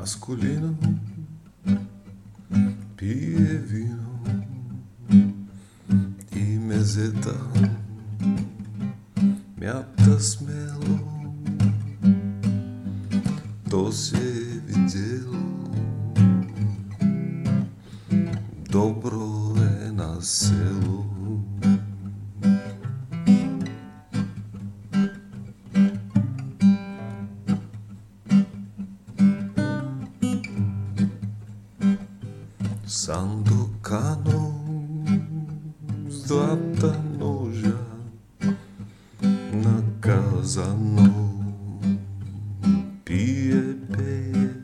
masculino. Pije vino i mezeta mjata smelo to se vidjelo dobro je na selu Sandokano zlata noža nakazano pije peje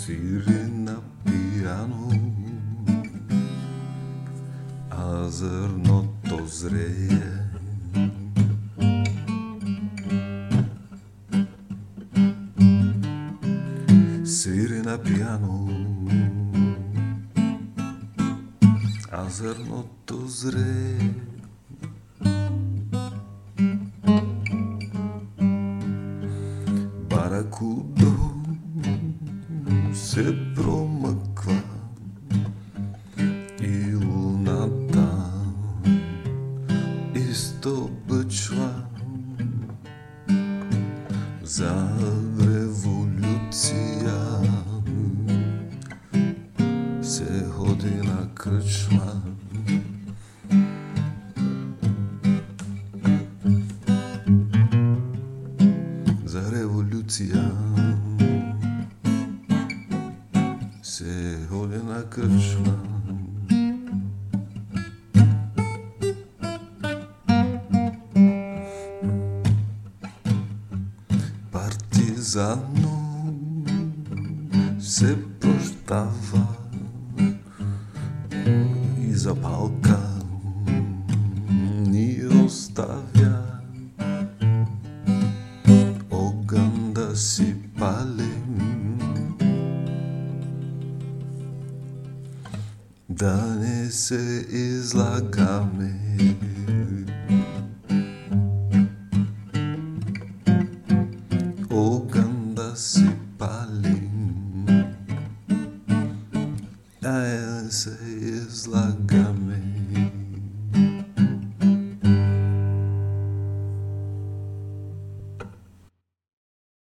sviri na pijanu a zrno to zreje на пияно. А зърното зре. Баракудо се промъква и луната изтобъчва за революция. Се ходи на кръчма партизано се прощава. И запалка ни оставя se palem Dane se izlagame Oganda se palim, Dane se izlagame